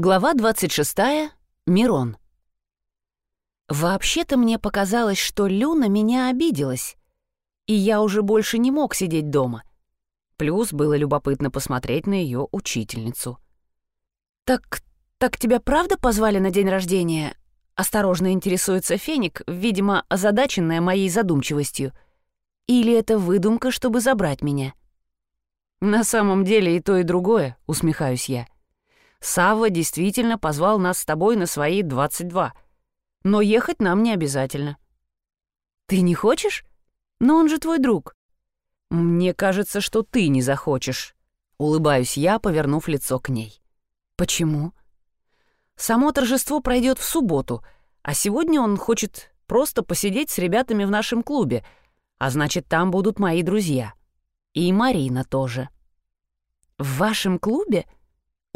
Глава 26. Мирон. Вообще-то мне показалось, что Люна меня обиделась, и я уже больше не мог сидеть дома. Плюс было любопытно посмотреть на ее учительницу. «Так, так тебя правда позвали на день рождения?» Осторожно интересуется Феник, видимо, озадаченная моей задумчивостью. «Или это выдумка, чтобы забрать меня?» «На самом деле и то, и другое», — усмехаюсь я. Савва действительно позвал нас с тобой на свои 22. Но ехать нам не обязательно. Ты не хочешь? Но он же твой друг. Мне кажется, что ты не захочешь. Улыбаюсь я, повернув лицо к ней. Почему? Само торжество пройдет в субботу, а сегодня он хочет просто посидеть с ребятами в нашем клубе, а значит, там будут мои друзья. И Марина тоже. В вашем клубе? —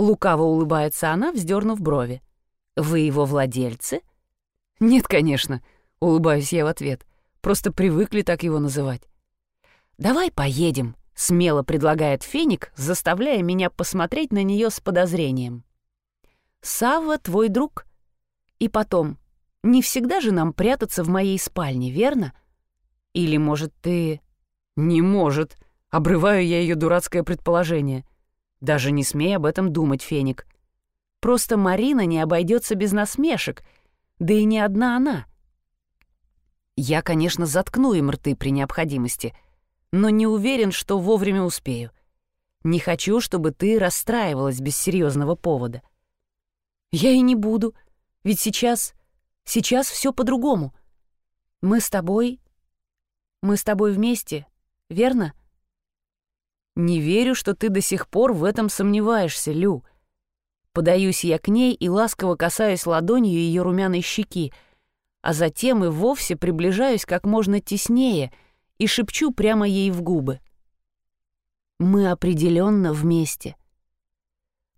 Лукаво улыбается она, вздернув брови. «Вы его владельцы?» «Нет, конечно», — улыбаюсь я в ответ. «Просто привыкли так его называть». «Давай поедем», — смело предлагает Феник, заставляя меня посмотреть на нее с подозрением. «Савва твой друг. И потом, не всегда же нам прятаться в моей спальне, верно? Или, может, ты...» «Не может», — обрываю я ее дурацкое предположение. Даже не смей об этом думать, Феник. Просто Марина не обойдется без насмешек, да и не одна она. Я, конечно, заткну им рты при необходимости, но не уверен, что вовремя успею. Не хочу, чтобы ты расстраивалась без серьезного повода. Я и не буду, ведь сейчас... Сейчас все по-другому. Мы с тобой... Мы с тобой вместе, верно? — не верю, что ты до сих пор в этом сомневаешься, Лю. Подаюсь я к ней и ласково касаюсь ладонью ее румяной щеки, а затем и вовсе приближаюсь как можно теснее и шепчу прямо ей в губы. Мы определенно вместе.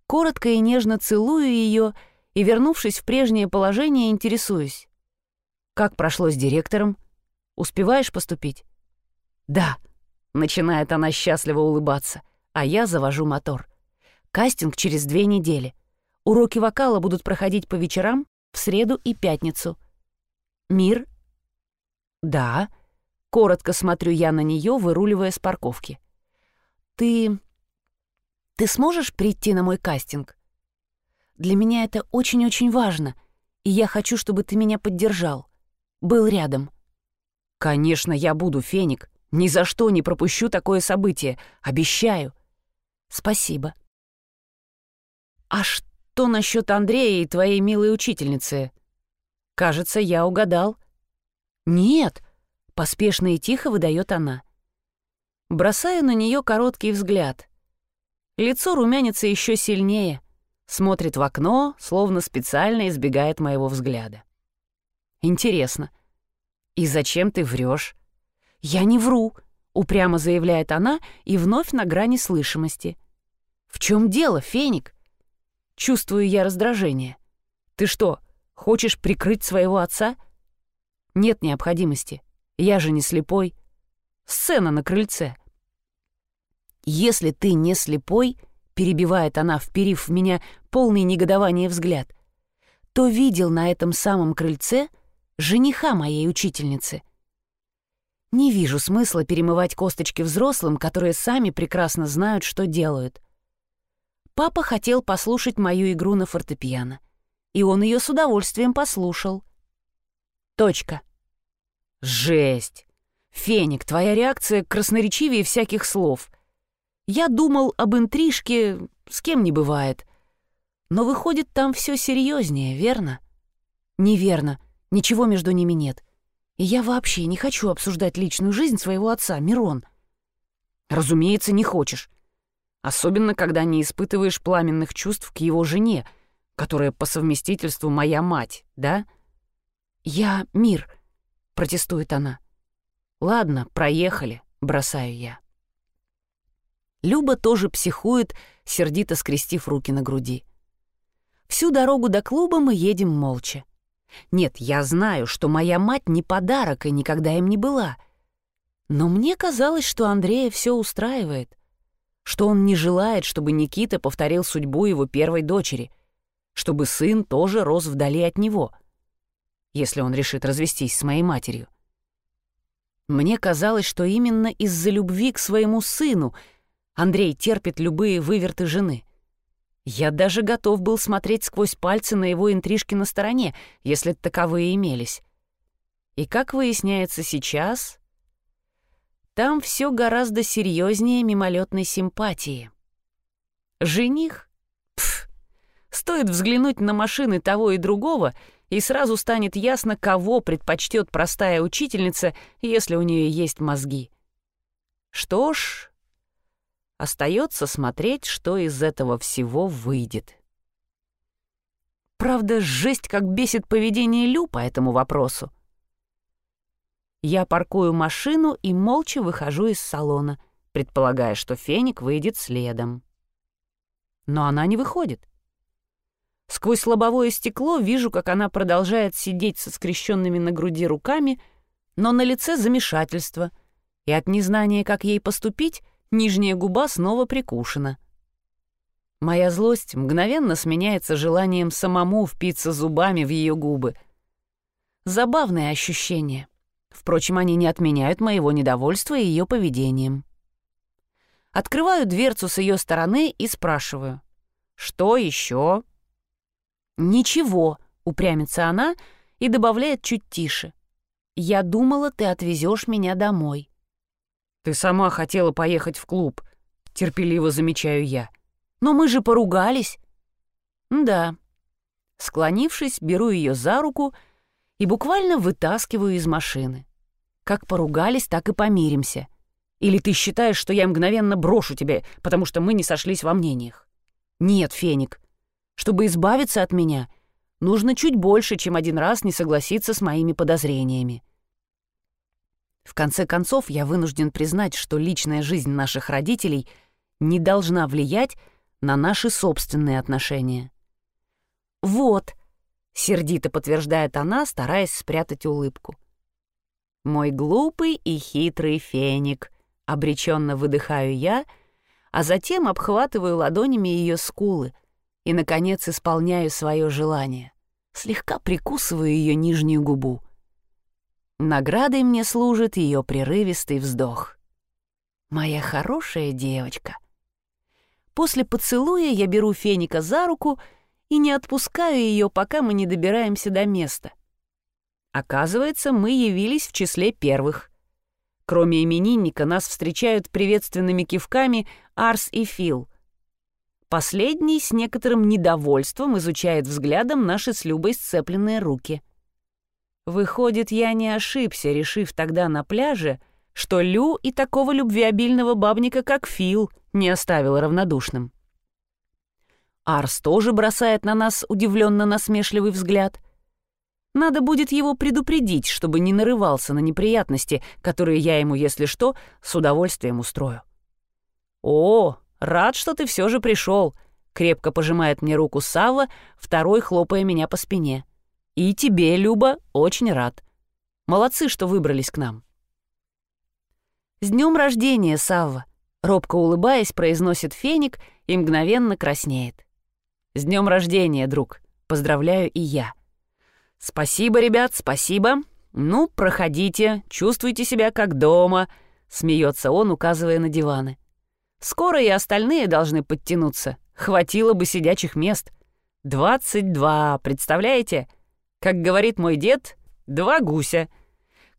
Коротко и нежно целую ее и, вернувшись в прежнее положение, интересуюсь. Как прошло с директором? Успеваешь поступить? Да. Начинает она счастливо улыбаться, а я завожу мотор. Кастинг через две недели. Уроки вокала будут проходить по вечерам в среду и пятницу. Мир? Да. Коротко смотрю я на нее, выруливая с парковки. Ты... Ты сможешь прийти на мой кастинг? Для меня это очень-очень важно, и я хочу, чтобы ты меня поддержал. Был рядом. Конечно, я буду, Феник. Ни за что не пропущу такое событие, обещаю. Спасибо. А что насчет Андрея и твоей милой учительницы? Кажется, я угадал. Нет, поспешно и тихо выдает она. Бросаю на нее короткий взгляд. Лицо румянится еще сильнее, смотрит в окно, словно специально избегает моего взгляда. Интересно, и зачем ты врешь? «Я не вру», — упрямо заявляет она и вновь на грани слышимости. «В чем дело, Феник?» Чувствую я раздражение. «Ты что, хочешь прикрыть своего отца?» «Нет необходимости. Я же не слепой. Сцена на крыльце». «Если ты не слепой», — перебивает она, вперив в меня полный негодования взгляд, то видел на этом самом крыльце жениха моей учительницы — не вижу смысла перемывать косточки взрослым, которые сами прекрасно знают, что делают. Папа хотел послушать мою игру на фортепиано, и он ее с удовольствием послушал. Точка. Жесть! Феник, твоя реакция красноречивее всяких слов. Я думал об интрижке, с кем не бывает. Но выходит, там все серьезнее, верно? Неверно, ничего между ними нет. И я вообще не хочу обсуждать личную жизнь своего отца, Мирон. Разумеется, не хочешь. Особенно, когда не испытываешь пламенных чувств к его жене, которая по совместительству моя мать, да? Я мир, протестует она. Ладно, проехали, бросаю я. Люба тоже психует, сердито скрестив руки на груди. Всю дорогу до клуба мы едем молча. Нет, я знаю, что моя мать не подарок и никогда им не была. Но мне казалось, что Андрея все устраивает, что он не желает, чтобы Никита повторил судьбу его первой дочери. чтобы сын тоже рос вдали от него, если он решит развестись с моей матерью. Мне казалось, что именно из-за любви к своему сыну Андрей терпит любые выверты жены. Я даже готов был смотреть сквозь пальцы на его интрижки на стороне, если таковые имелись. И как выясняется сейчас, там все гораздо серьезнее мимолетной симпатии. Жених? Пф, стоит взглянуть на машины того и другого, и сразу станет ясно, кого предпочтет простая учительница, если у нее есть мозги. Что ж, остается смотреть, что из этого всего выйдет. Правда, жесть как бесит поведение Лю по этому вопросу. Я паркую машину и молча выхожу из салона, предполагая, что Феник выйдет следом. Но она не выходит. Сквозь лобовое стекло вижу, как она продолжает сидеть со скрещенными на груди руками, но на лице замешательство, и от незнания, как ей поступить, нижняя губа снова прикушена. Моя злость мгновенно сменяется желанием самому впиться зубами в ее губы. Забавное ощущение — Впрочем, они не отменяют моего недовольства ее поведением. Открываю дверцу с ее стороны и спрашиваю. «Что еще?» «Ничего», — упрямится она и добавляет чуть тише. «Я думала, ты отвезешь меня домой». «Ты сама хотела поехать в клуб», — терпеливо замечаю я. «Но мы же поругались». «Да». Склонившись, беру ее за руку и буквально вытаскиваю из машины. Как поругались, так и помиримся. Или ты считаешь, что я мгновенно брошу тебя, потому что мы не сошлись во мнениях? Нет, Феник. Чтобы избавиться от меня, нужно чуть больше, чем один раз не согласиться с моими подозрениями. В конце концов, я вынужден признать, что личная жизнь наших родителей не должна влиять на наши собственные отношения. «Вот», — сердито подтверждает она, стараясь спрятать улыбку. «Мой глупый и хитрый феник», — обреченно выдыхаю я, а затем обхватываю ладонями ее скулы и, наконец, исполняю свое желание. Слегка прикусываю ее нижнюю губу. Наградой мне служит ее прерывистый вздох. «Моя хорошая девочка». После поцелуя я беру Феника за руку и не отпускаю ее, пока мы не добираемся до места — Оказывается, мы явились в числе первых. Кроме именинника нас встречают приветственными кивками Арс и Фил. Последний с некоторым недовольством изучает взглядом наши с Любой сцепленные руки. Выходит, я не ошибся, решив тогда на пляже, что Лю и такого любвеобильного бабника, как Фил, не оставил равнодушным. Арс тоже бросает на нас удивленно насмешливый взгляд. Надо будет его предупредить, чтобы не нарывался на неприятности, которые я ему, если что, с удовольствием устрою. «О, рад, что ты все же пришел», — крепко пожимает мне руку Савва, второй хлопая меня по спине. «И тебе, Люба, очень рад. Молодцы, что выбрались к нам». «С днем рождения, Савва!» — робко улыбаясь, произносит феник и мгновенно краснеет. «С днем рождения, друг!» — поздравляю и я. «Спасибо, ребят, спасибо. Ну, проходите, чувствуйте себя как дома», — смеется он, указывая на диваны. «Скоро и остальные должны подтянуться. Хватило бы сидячих мест. Двадцать два, представляете? Как говорит мой дед, два гуся.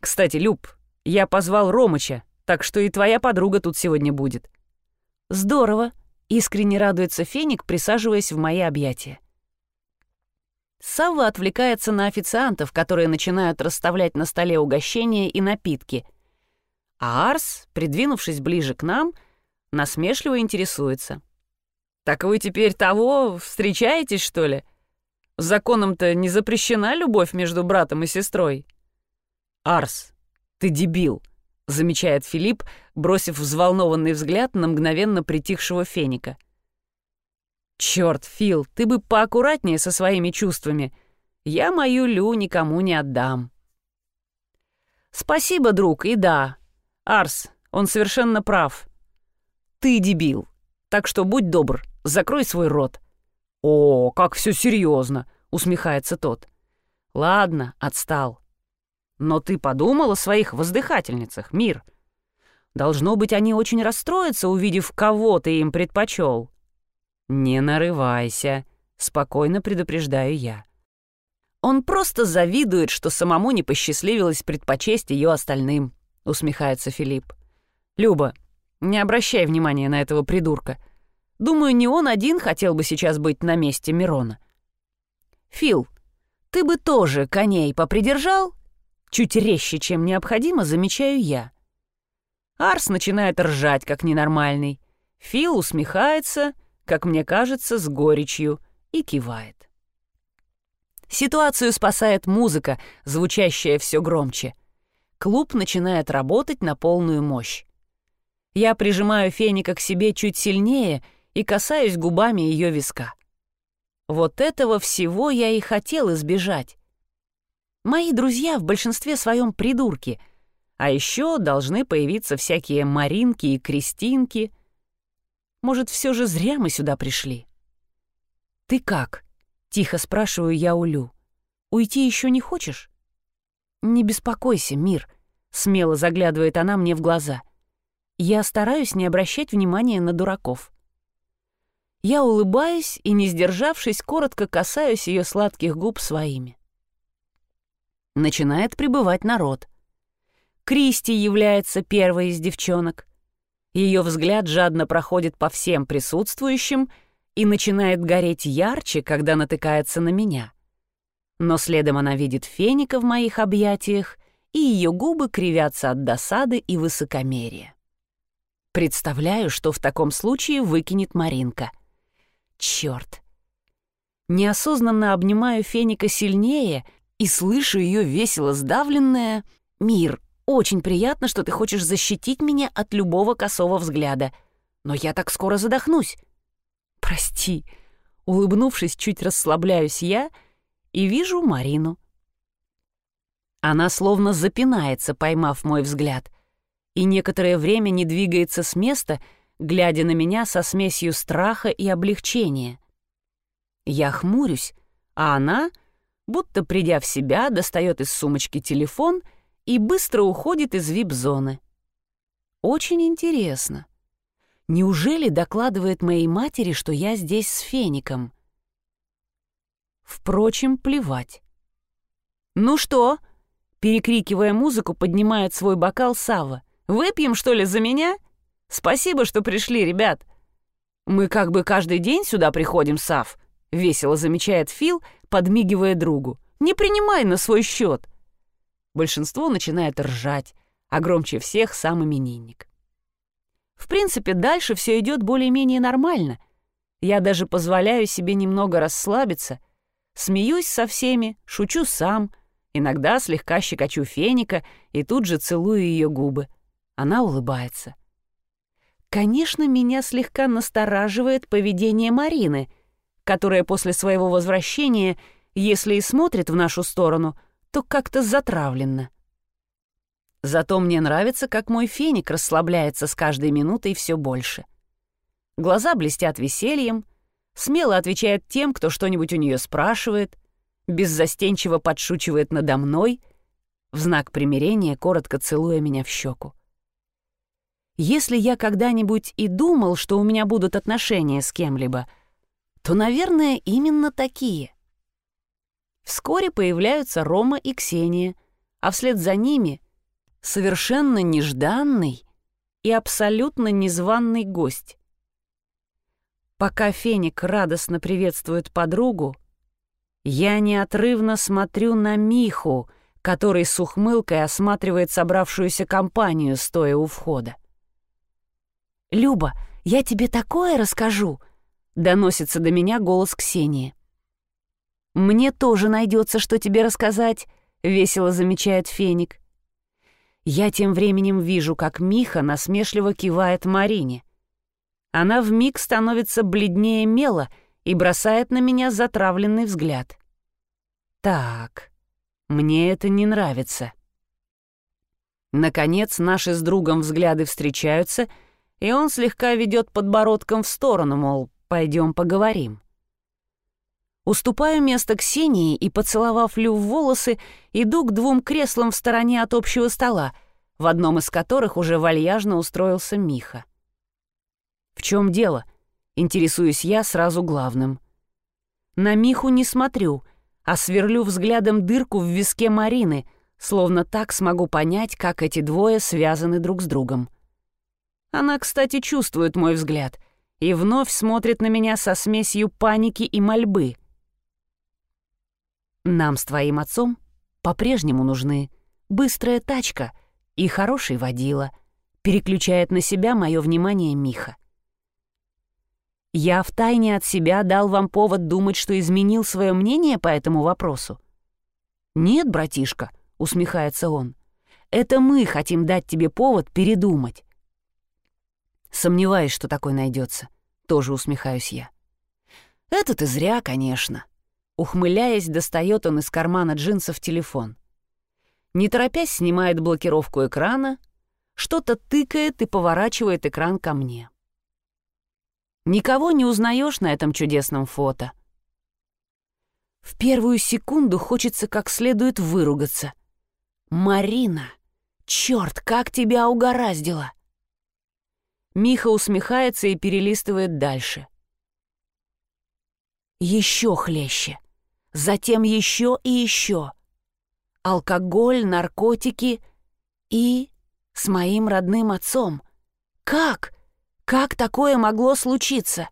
Кстати, Люб, я позвал Ромыча, так что и твоя подруга тут сегодня будет». «Здорово», — искренне радуется Феник, присаживаясь в мои объятия. Савва отвлекается на официантов, которые начинают расставлять на столе угощения и напитки. А Арс, придвинувшись ближе к нам, насмешливо интересуется. «Так вы теперь того встречаетесь, что ли? Законом-то не запрещена любовь между братом и сестрой?» «Арс, ты дебил», — замечает Филипп, бросив взволнованный взгляд на мгновенно притихшего феника. «Чёрт, Фил, ты бы поаккуратнее со своими чувствами. Я мою Лю никому не отдам». «Спасибо, друг, и да. Арс, он совершенно прав. Ты дебил. Так что будь добр, закрой свой рот». «О, как все серьезно!» — усмехается тот. «Ладно, отстал. Но ты подумал о своих воздыхательницах, мир. Должно быть, они очень расстроятся, увидев, кого ты им предпочел. «Не нарывайся», — спокойно предупреждаю я. «Он просто завидует, что самому не посчастливилось предпочесть ее остальным», — усмехается Филипп. «Люба, не обращай внимания на этого придурка. Думаю, не он один хотел бы сейчас быть на месте Мирона». «Фил, ты бы тоже коней попридержал?» Чуть резче, чем необходимо, замечаю я. Арс начинает ржать, как ненормальный. Фил усмехается — как мне кажется, с горечью, и кивает. Ситуацию спасает музыка, звучащая все громче. Клуб начинает работать на полную мощь. Я прижимаю Феника к себе чуть сильнее и касаюсь губами ее виска. Вот этого всего я и хотел избежать. Мои друзья в большинстве своем придурки, а еще должны появиться всякие Маринки и Кристинки — может, все же зря мы сюда пришли?» «Ты как?» — тихо спрашиваю я у Лю. «Уйти еще не хочешь?» «Не беспокойся, мир», — смело заглядывает она мне в глаза. «Я стараюсь не обращать внимания на дураков». Я улыбаюсь и, не сдержавшись, коротко касаюсь ее сладких губ своими. Начинает прибывать народ. Кристи является первой из девчонок. Ее взгляд жадно проходит по всем присутствующим и начинает гореть ярче, когда натыкается на меня. Но следом она видит феника в моих объятиях, и ее губы кривятся от досады и высокомерия. Представляю, что в таком случае выкинет Маринка. Черт! Неосознанно обнимаю феника сильнее и слышу ее весело сдавленное «Мир, очень приятно, что ты хочешь защитить меня от любого косого взгляда. Но я так скоро задохнусь. Прости. Улыбнувшись, чуть расслабляюсь я и вижу Марину. Она словно запинается, поймав мой взгляд, и некоторое время не двигается с места, глядя на меня со смесью страха и облегчения. Я хмурюсь, а она, будто придя в себя, достает из сумочки телефон — и быстро уходит из вип-зоны. Очень интересно. Неужели докладывает моей матери, что я здесь с Феником? Впрочем, плевать. «Ну что?» — перекрикивая музыку, поднимает свой бокал Сава. «Выпьем, что ли, за меня? Спасибо, что пришли, ребят. Мы как бы каждый день сюда приходим, Сав», — весело замечает Фил, подмигивая другу. «Не принимай на свой счет. Большинство начинает ржать, а громче всех сам именинник. В принципе, дальше все идет более-менее нормально. Я даже позволяю себе немного расслабиться, смеюсь со всеми, шучу сам, иногда слегка щекочу феника и тут же целую ее губы. Она улыбается. Конечно, меня слегка настораживает поведение Марины, которая после своего возвращения, если и смотрит в нашу сторону, то как-то затравленно. Зато мне нравится, как мой феник расслабляется с каждой минутой все больше. Глаза блестят весельем, смело отвечает тем, кто что-нибудь у нее спрашивает, беззастенчиво подшучивает надо мной, в знак примирения коротко целуя меня в щеку. Если я когда-нибудь и думал, что у меня будут отношения с кем-либо, то, наверное, именно такие. Вскоре появляются Рома и Ксения, а вслед за ними совершенно нежданный и абсолютно незваный гость. Пока Феник радостно приветствует подругу, я неотрывно смотрю на Миху, который с ухмылкой осматривает собравшуюся компанию, стоя у входа. «Люба, я тебе такое расскажу!» — доносится до меня голос Ксении. «Мне тоже найдется, что тебе рассказать», — весело замечает Феник. Я тем временем вижу, как Миха насмешливо кивает Марине. Она вмиг становится бледнее мела и бросает на меня затравленный взгляд. «Так, мне это не нравится». Наконец, наши с другом взгляды встречаются, и он слегка ведет подбородком в сторону, мол, пойдем поговорим. Уступаю место Ксении и, поцеловав Лю в волосы, иду к двум креслам в стороне от общего стола, в одном из которых уже вальяжно устроился Миха. «В чем дело?» — интересуюсь я сразу главным. На Миху не смотрю, а сверлю взглядом дырку в виске Марины, словно так смогу понять, как эти двое связаны друг с другом. Она, кстати, чувствует мой взгляд и вновь смотрит на меня со смесью паники и мольбы — нам с твоим отцом по-прежнему нужны быстрая тачка и хороший водила, переключает на себя мое внимание Миха. Я втайне от себя дал вам повод думать, что изменил свое мнение по этому вопросу. Нет, братишка, усмехается он. Это мы хотим дать тебе повод передумать. Сомневаюсь, что такой найдется. Тоже усмехаюсь я. Это ты зря, конечно. Ухмыляясь, достает он из кармана джинсов телефон. Не торопясь, снимает блокировку экрана, что-то тыкает и поворачивает экран ко мне. Никого не узнаешь на этом чудесном фото. В первую секунду хочется как следует выругаться. «Марина! Черт, как тебя угораздило!» Миха усмехается и перелистывает дальше. Еще хлеще затем еще и еще. Алкоголь, наркотики и... с моим родным отцом. Как? Как такое могло случиться?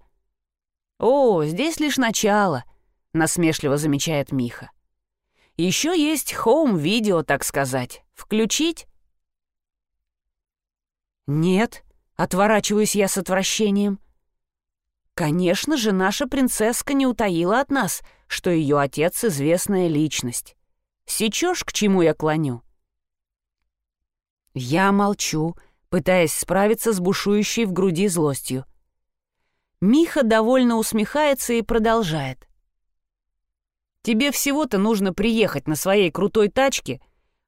«О, здесь лишь начало», — насмешливо замечает Миха. «Еще есть хоум-видео, так сказать. Включить?» «Нет», — отворачиваюсь я с отвращением. Конечно же, наша принцесска не утаила от нас, что ее отец — известная личность. Сечешь, к чему я клоню? Я молчу, пытаясь справиться с бушующей в груди злостью. Миха довольно усмехается и продолжает. «Тебе всего-то нужно приехать на своей крутой тачке,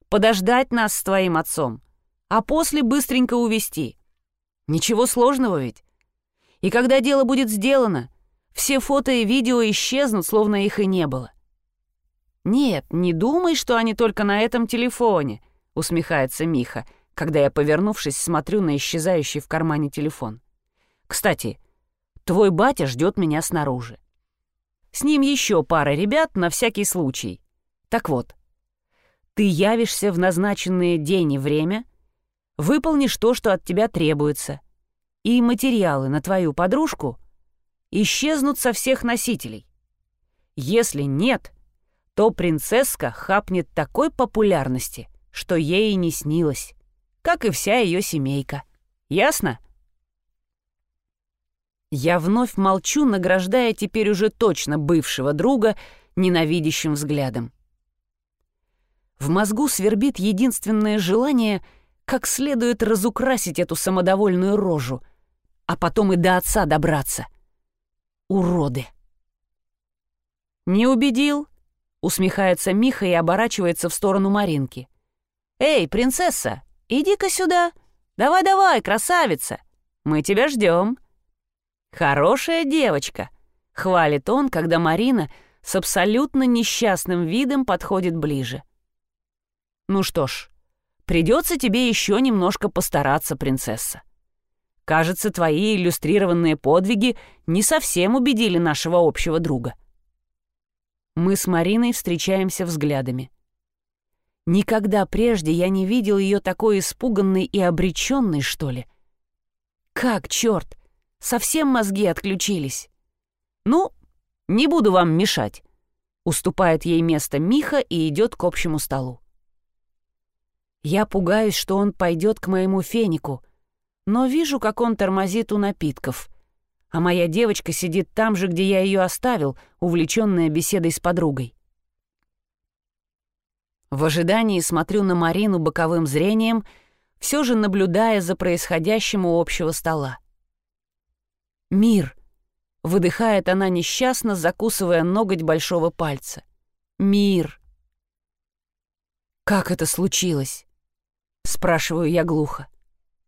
подождать нас с твоим отцом, а после быстренько увезти. Ничего сложного ведь. И когда дело будет сделано, все фото и видео исчезнут, словно их и не было. «Нет, не думай, что они только на этом телефоне», — усмехается Миха, когда я, повернувшись, смотрю на исчезающий в кармане телефон. «Кстати, твой батя ждет меня снаружи. С ним еще пара ребят на всякий случай. Так вот, ты явишься в назначенное день и время, выполнишь то, что от тебя требуется, и материалы на твою подружку исчезнут со всех носителей. Если нет, то принцесска хапнет такой популярности, что ей и не снилось, как и вся ее семейка. Ясно? Я вновь молчу, награждая теперь уже точно бывшего друга ненавидящим взглядом. В мозгу свербит единственное желание как следует разукрасить эту самодовольную рожу — а потом и до отца добраться. Уроды. «Не убедил?» — усмехается Миха и оборачивается в сторону Маринки. «Эй, принцесса, иди-ка сюда. Давай-давай, красавица. Мы тебя ждем. «Хорошая девочка», — хвалит он, когда Марина с абсолютно несчастным видом подходит ближе. «Ну что ж, придется тебе еще немножко постараться, принцесса. Кажется, твои иллюстрированные подвиги не совсем убедили нашего общего друга. Мы с Мариной встречаемся взглядами. Никогда прежде я не видел ее такой испуганной и обреченной, что ли. Как, черт, совсем мозги отключились. Ну, не буду вам мешать. Уступает ей место Миха и идет к общему столу. Я пугаюсь, что он пойдет к моему фенику, но вижу, как он тормозит у напитков. А моя девочка сидит там же, где я ее оставил, увлеченная беседой с подругой. В ожидании смотрю на Марину боковым зрением, все же наблюдая за происходящим у общего стола. «Мир!» — выдыхает она несчастно, закусывая ноготь большого пальца. «Мир!» «Как это случилось?» — спрашиваю я глухо.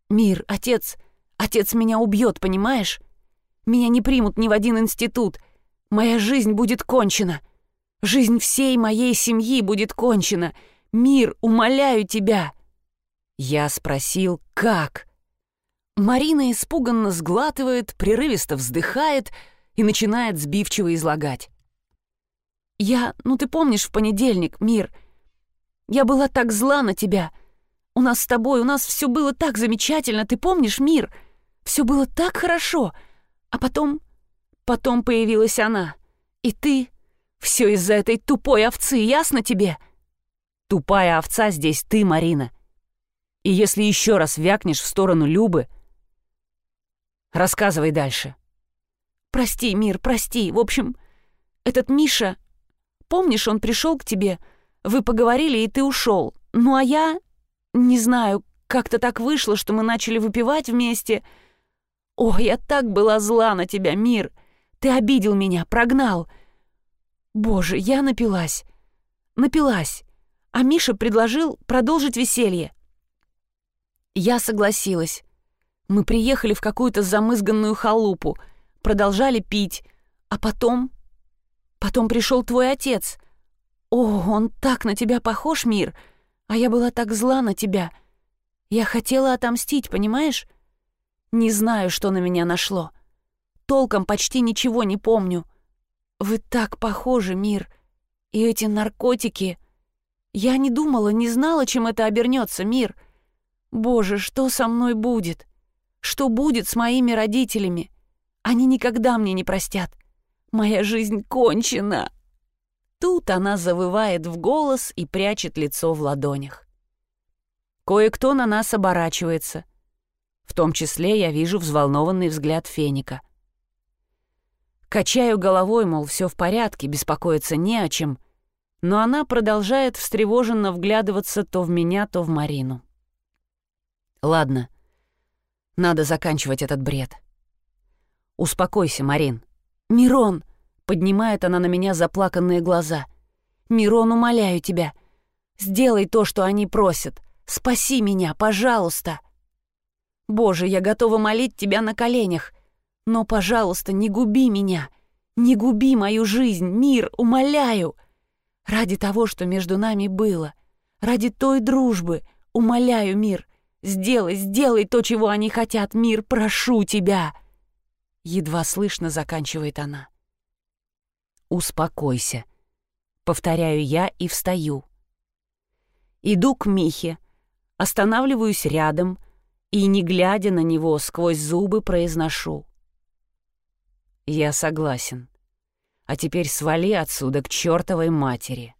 «Мир, отец, отец меня убьет, понимаешь? Меня не примут ни в один институт. Моя жизнь будет кончена. Жизнь всей моей семьи будет кончена. Мир, умоляю тебя!» Я спросил, как? Марина испуганно сглатывает, прерывисто вздыхает и начинает сбивчиво излагать. «Я, ну ты помнишь, в понедельник, Мир, я была так зла на тебя. У нас с тобой, у нас все было так замечательно, ты помнишь, Мир? Все было так хорошо. А потом... Потом появилась она. И ты... Все из-за этой тупой овцы, ясно тебе?» «Тупая овца здесь ты, Марина. И если еще раз вякнешь в сторону Любы, рассказывай дальше». «Прости, Мир, прости. В общем, этот Миша... Помнишь, он пришел к тебе, вы поговорили, и ты ушел. Ну а я... Не знаю, как-то так вышло, что мы начали выпивать вместе. О, я так была зла на тебя, Мир. Ты обидел меня, прогнал. Боже, я напилась. Напилась. А Миша предложил продолжить веселье. Я согласилась. Мы приехали в какую-то замызганную халупу, продолжали пить, а потом... Потом пришел твой отец. О, он так на тебя похож, Мир, а я была так зла на тебя. Я хотела отомстить, понимаешь? Не знаю, что на меня нашло. Толком почти ничего не помню. Вы так похожи, Мир. И эти наркотики... Я не думала, не знала, чем это обернется, Мир. Боже, что со мной будет? Что будет с моими родителями? Они никогда мне не простят. Моя жизнь кончена. Тут она завывает в голос и прячет лицо в ладонях. Кое-кто на нас оборачивается. В том числе я вижу взволнованный взгляд Феника. Качаю головой, мол, все в порядке, беспокоиться не о чем, но она продолжает встревоженно вглядываться то в меня, то в Марину. Ладно, надо заканчивать этот бред. Успокойся, Марин. Мирон! Поднимает она на меня заплаканные глаза. Мирон, умоляю тебя. Сделай то, что они просят. Спаси меня, пожалуйста. Боже, я готова молить тебя на коленях. Но, пожалуйста, не губи меня. Не губи мою жизнь, мир, умоляю. Ради того, что между нами было. Ради той дружбы. Умоляю, мир. Сделай, сделай то, чего они хотят, мир, прошу тебя. Едва слышно заканчивает она. Успокойся. Повторяю я и встаю. Иду к Михе, останавливаюсь рядом и, не глядя на него, сквозь зубы произношу. «Я согласен. А теперь свали отсюда к чертовой матери».